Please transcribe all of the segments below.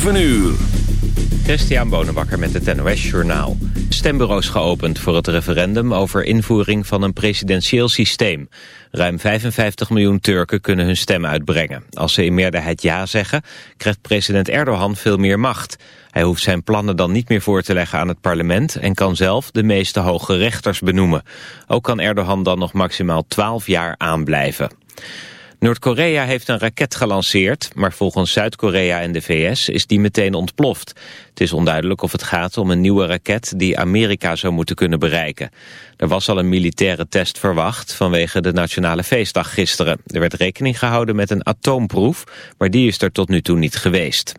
7 uur. Christian Bonenbakker met het NOS Journaal. Stembureaus geopend voor het referendum over invoering van een presidentieel systeem. Ruim 55 miljoen Turken kunnen hun stem uitbrengen. Als ze in meerderheid ja zeggen, krijgt president Erdogan veel meer macht. Hij hoeft zijn plannen dan niet meer voor te leggen aan het parlement... en kan zelf de meeste hoge rechters benoemen. Ook kan Erdogan dan nog maximaal 12 jaar aanblijven. Noord-Korea heeft een raket gelanceerd, maar volgens Zuid-Korea en de VS is die meteen ontploft. Het is onduidelijk of het gaat om een nieuwe raket die Amerika zou moeten kunnen bereiken. Er was al een militaire test verwacht vanwege de nationale feestdag gisteren. Er werd rekening gehouden met een atoomproef, maar die is er tot nu toe niet geweest.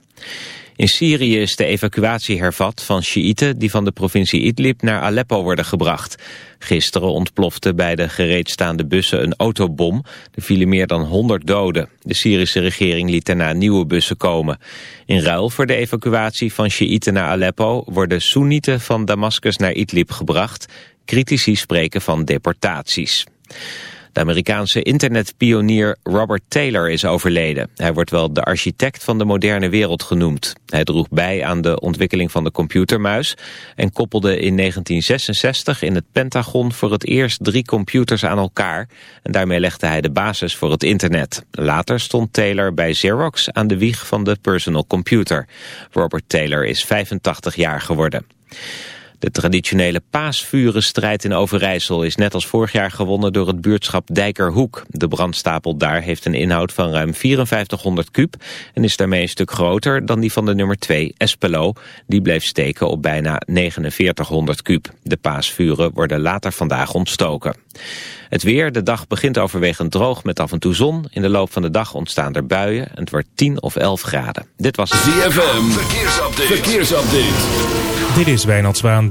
In Syrië is de evacuatie hervat van Sjiïten die van de provincie Idlib naar Aleppo worden gebracht. Gisteren ontplofte bij de gereedstaande bussen een autobom. Er vielen meer dan 100 doden. De Syrische regering liet daarna nieuwe bussen komen. In ruil voor de evacuatie van Sjiïten naar Aleppo worden Soenieten van Damascus naar Idlib gebracht. Critici spreken van deportaties. De Amerikaanse internetpionier Robert Taylor is overleden. Hij wordt wel de architect van de moderne wereld genoemd. Hij droeg bij aan de ontwikkeling van de computermuis... en koppelde in 1966 in het Pentagon voor het eerst drie computers aan elkaar... en daarmee legde hij de basis voor het internet. Later stond Taylor bij Xerox aan de wieg van de personal computer. Robert Taylor is 85 jaar geworden. De traditionele paasvurenstrijd in Overijssel is net als vorig jaar gewonnen door het buurtschap Dijkerhoek. De brandstapel daar heeft een inhoud van ruim 5400 kub en is daarmee een stuk groter dan die van de nummer 2 Espelo. Die bleef steken op bijna 4900 kub. De paasvuren worden later vandaag ontstoken. Het weer, de dag begint overwegend droog met af en toe zon. In de loop van de dag ontstaan er buien en het wordt 10 of 11 graden. Dit was ZFM, verkeersupdate. verkeersupdate. Dit is Wijnald Zwaan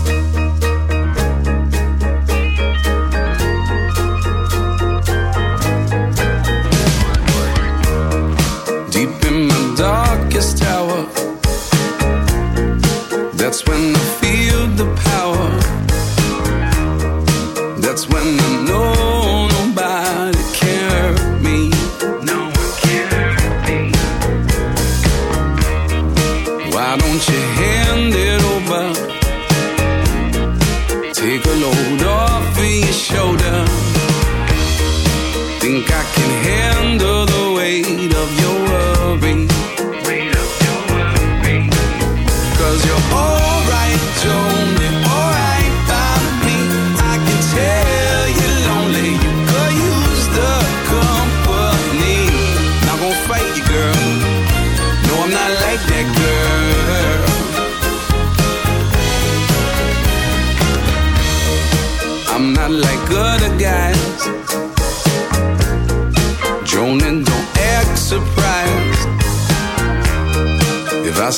That's when I feel the power. That's when I know nobody hurt me. No one can hurt me. Why don't you hand it over? Take a load off of your shoulder. Think I can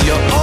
You're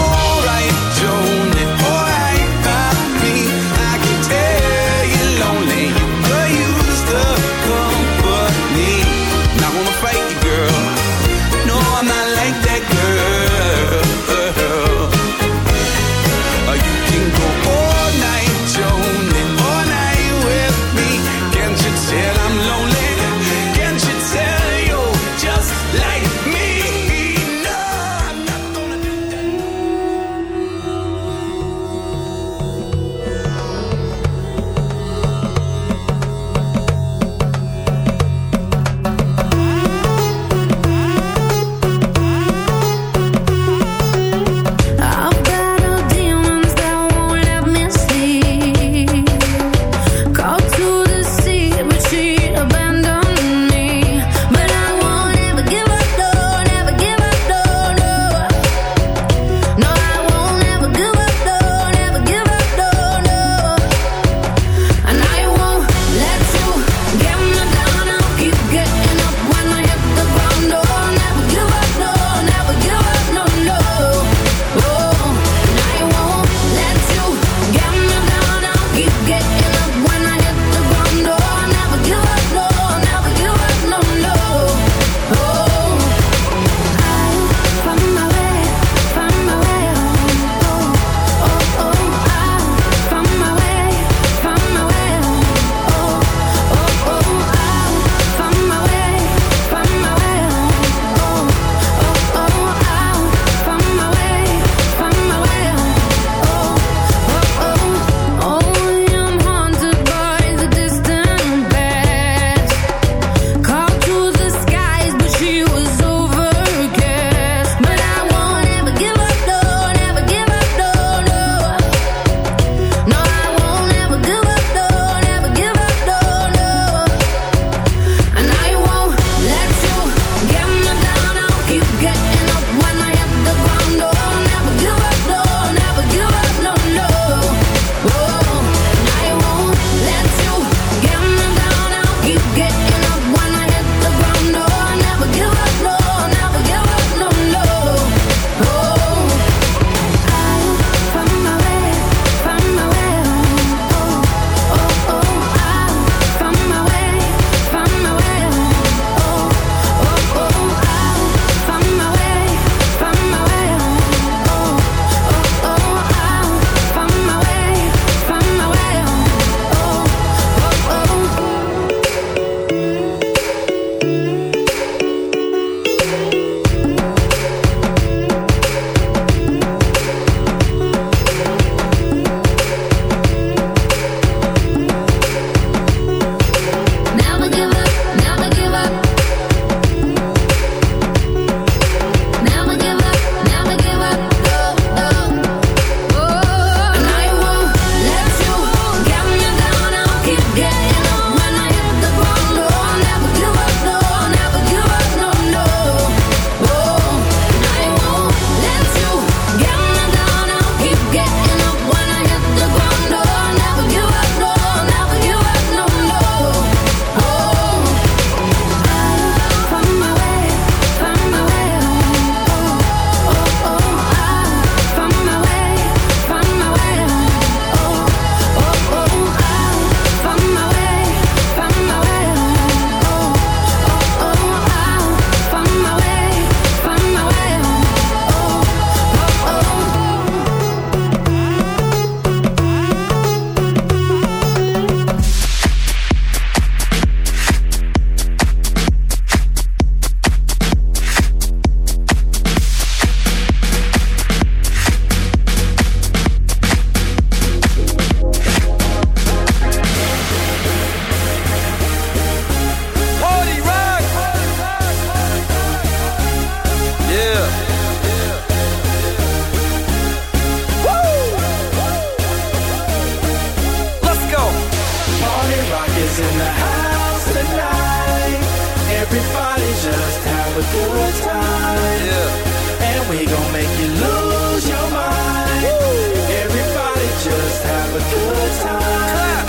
have a good time.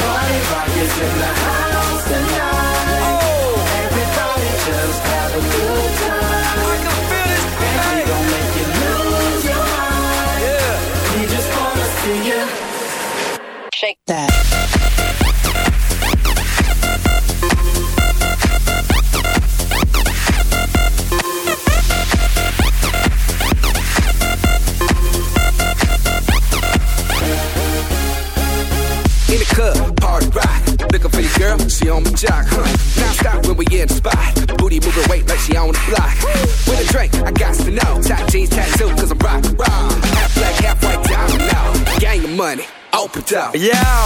Party rock is in the house. Yeah,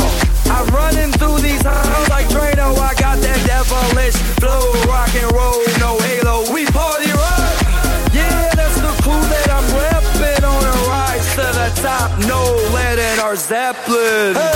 I'm running through these halls like Drano. I got that devilish flow, rock and roll, no halo. We party rock. Yeah, that's the clue that I'm repping on a rise to the top. No lead in our Zeppelin. Hey.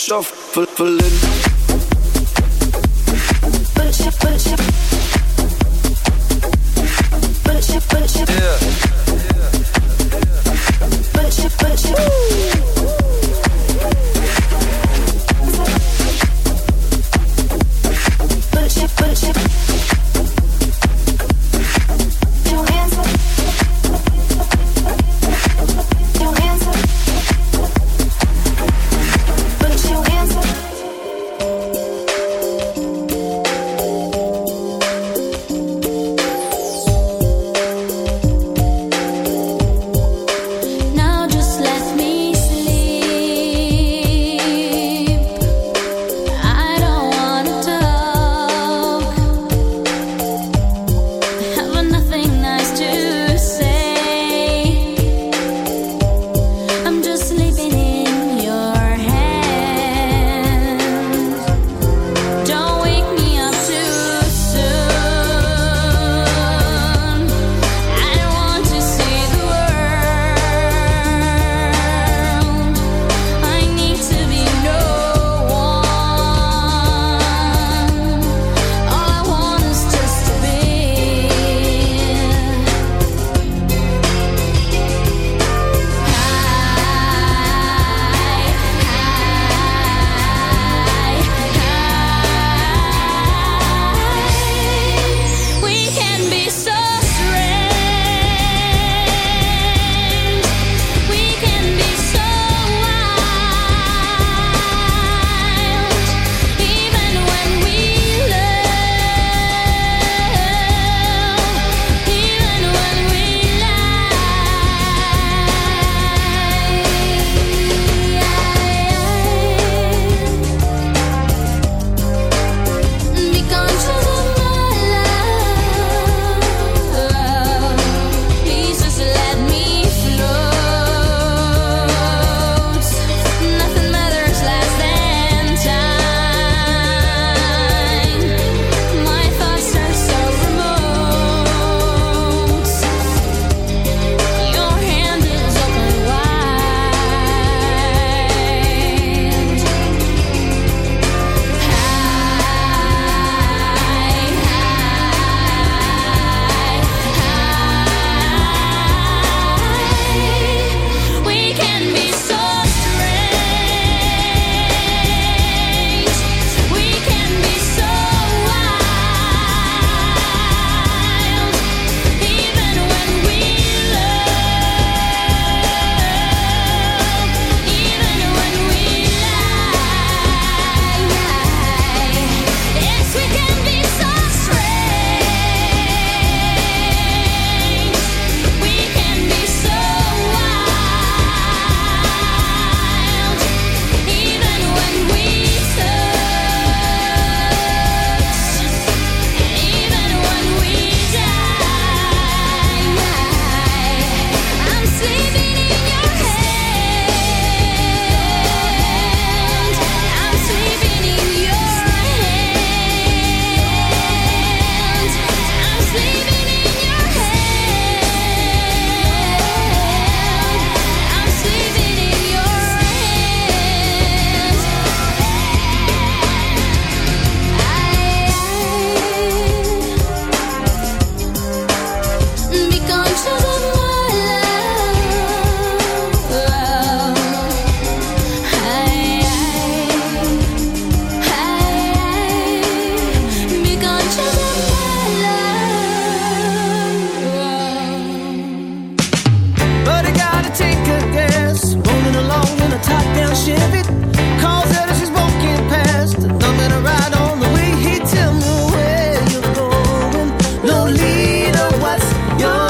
shuffling. Yeah. You're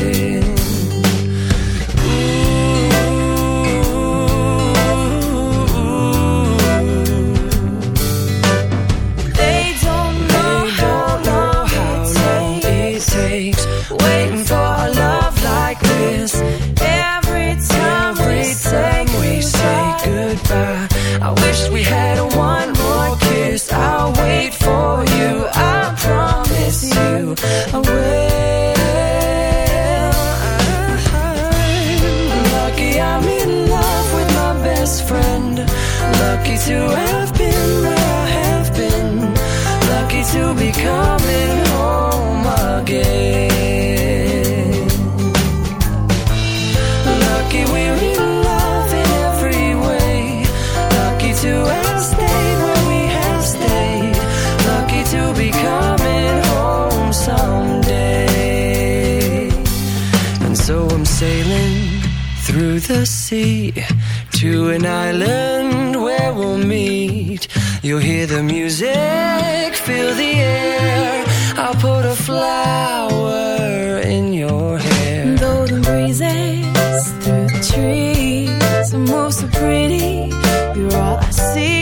You'll hear the music, feel the air. I'll put a flower in your hair. Though the breezes through the trees, it moves so pretty. You're all I see.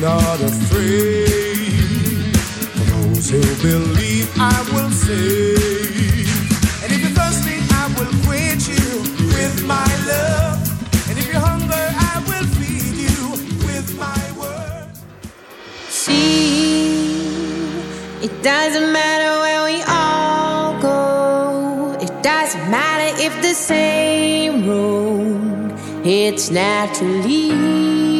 not afraid. For those who believe, I will save. And if you're thirsty, I will quench you with my love. And if you're hungry, I will feed you with my word. See, it doesn't matter where we all go. It doesn't matter if the same road. It's naturally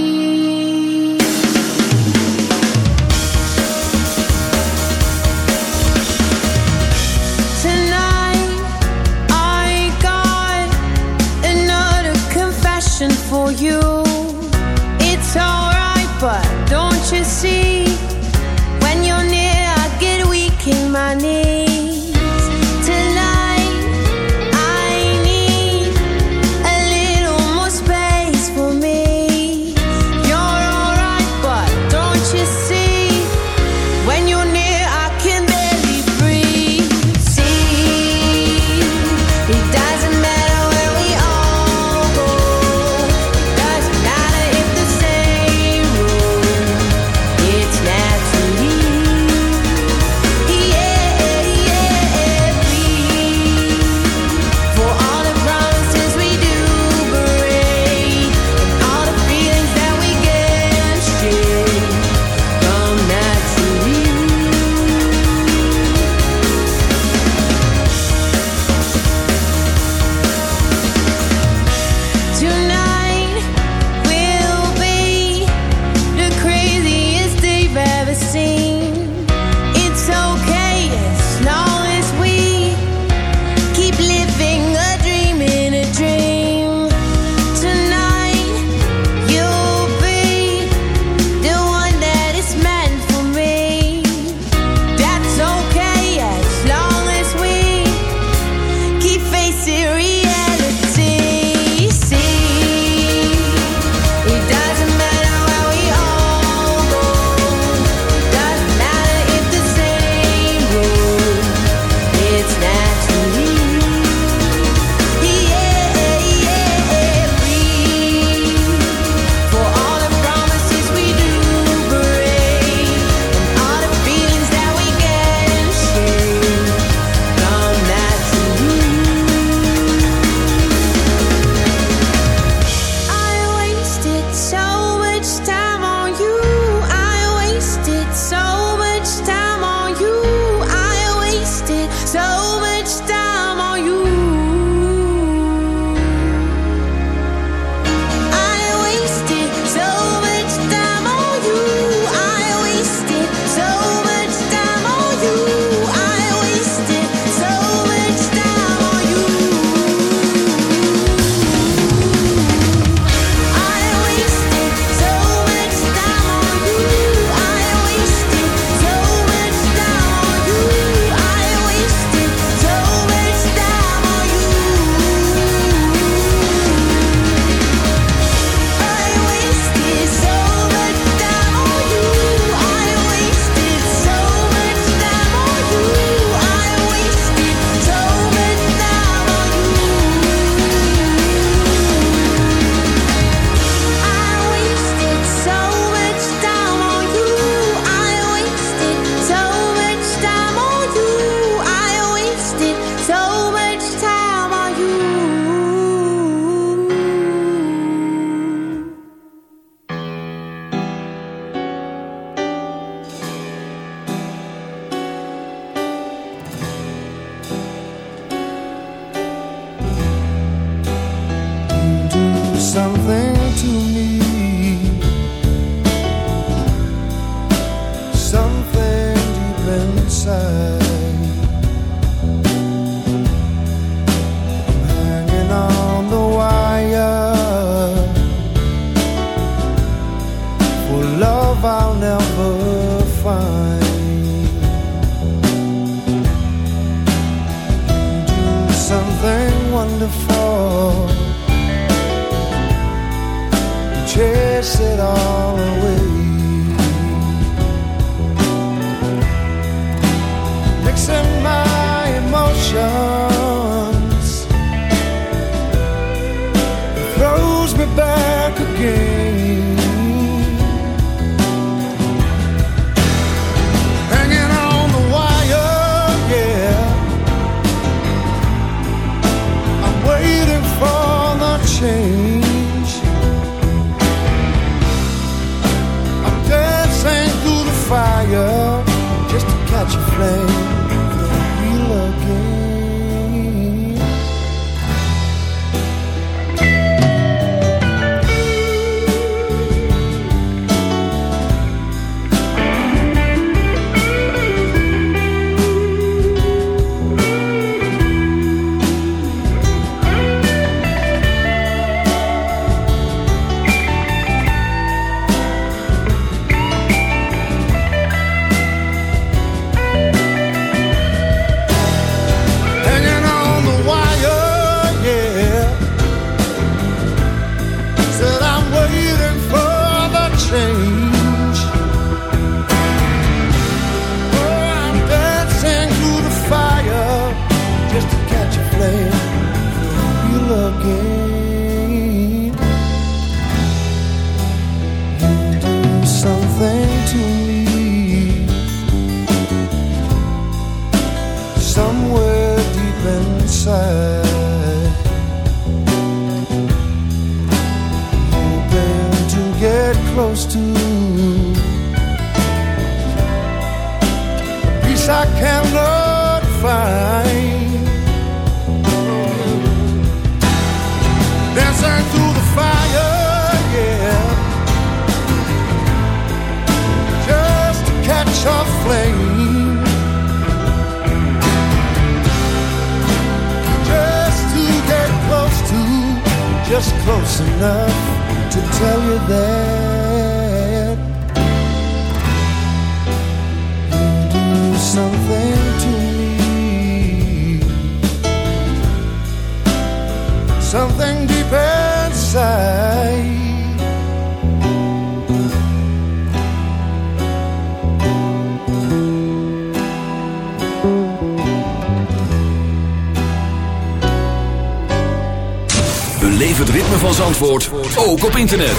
Zandvoort ook op internet.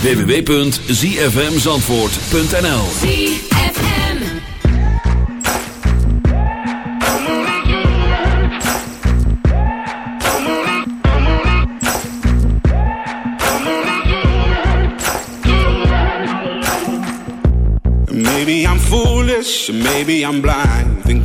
www.zfmzandvoort.nl Maybe I'm foolish, maybe I'm blind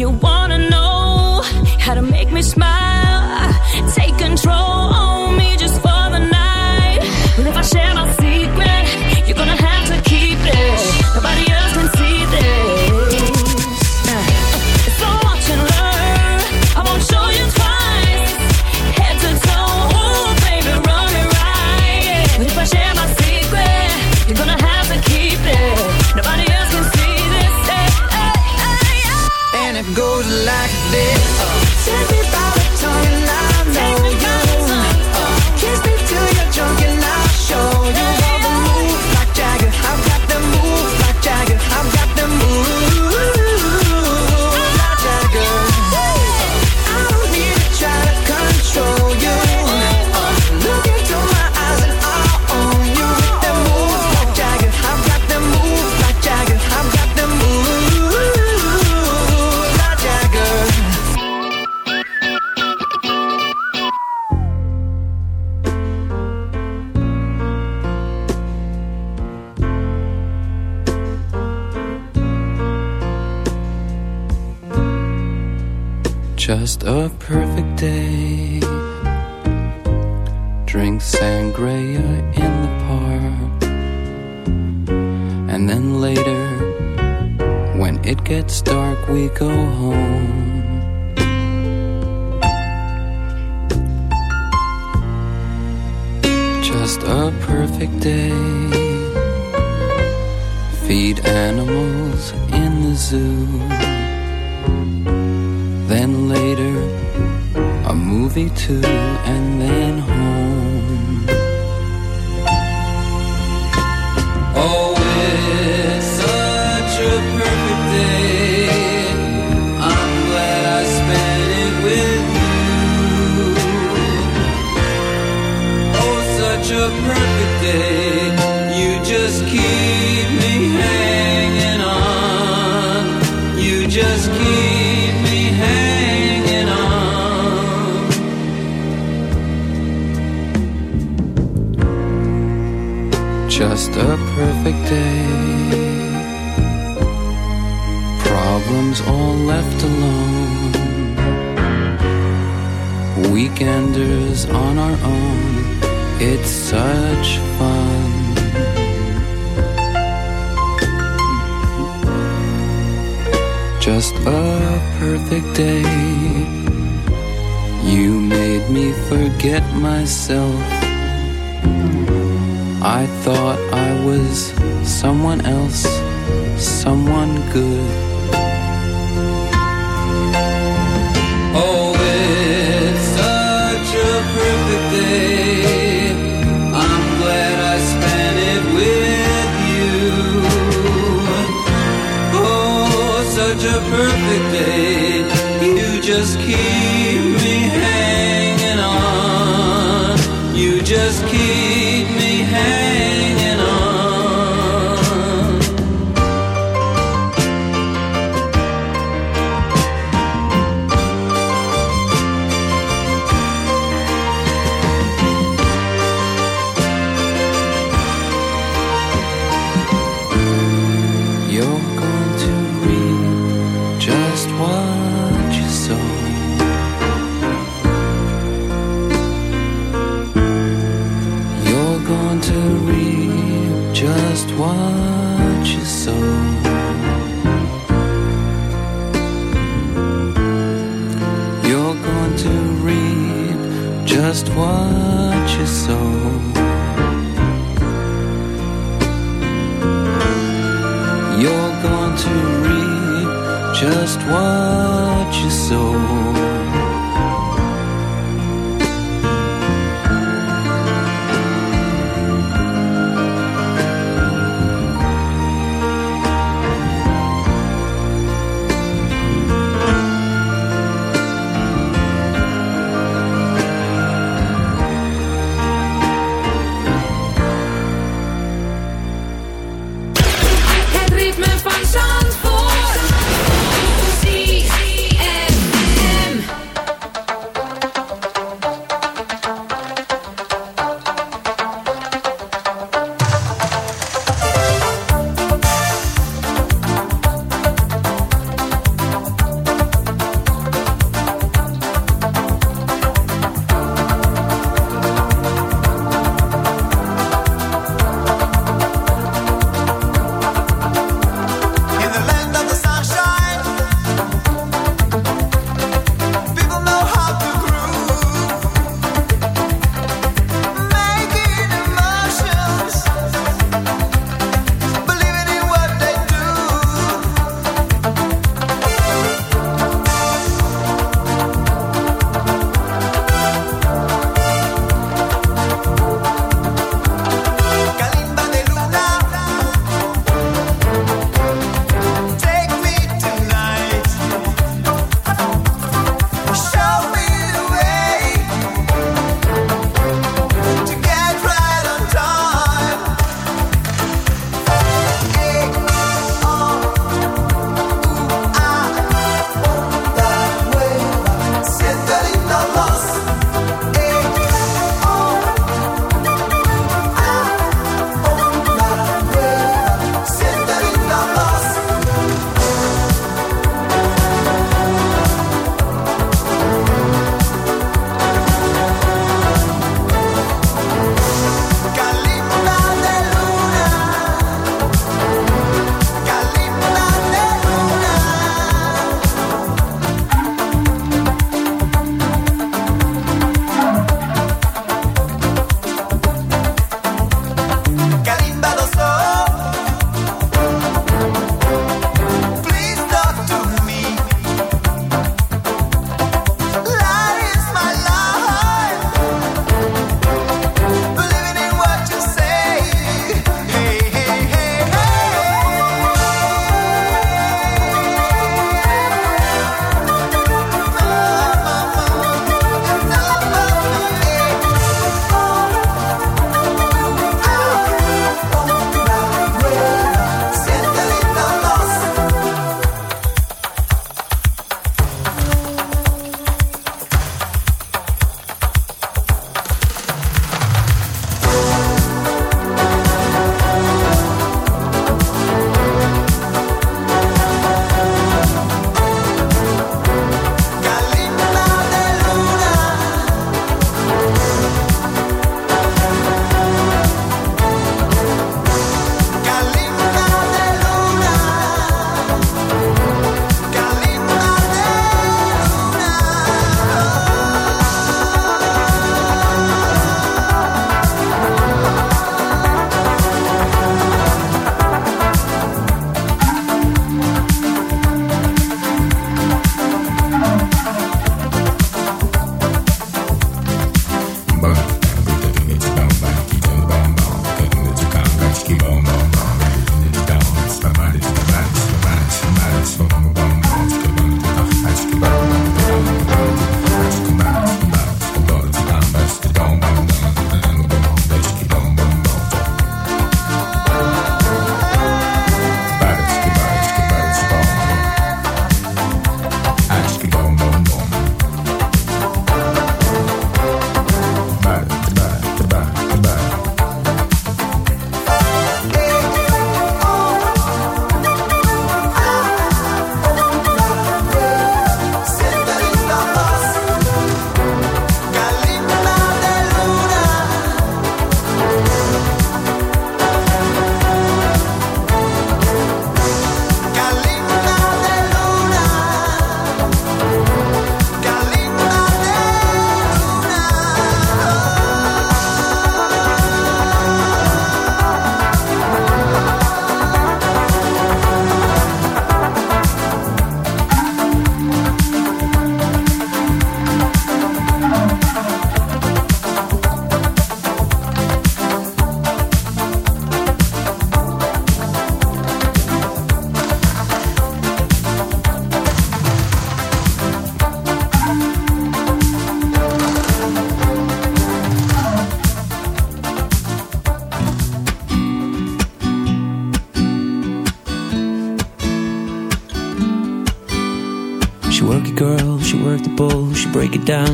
You wanna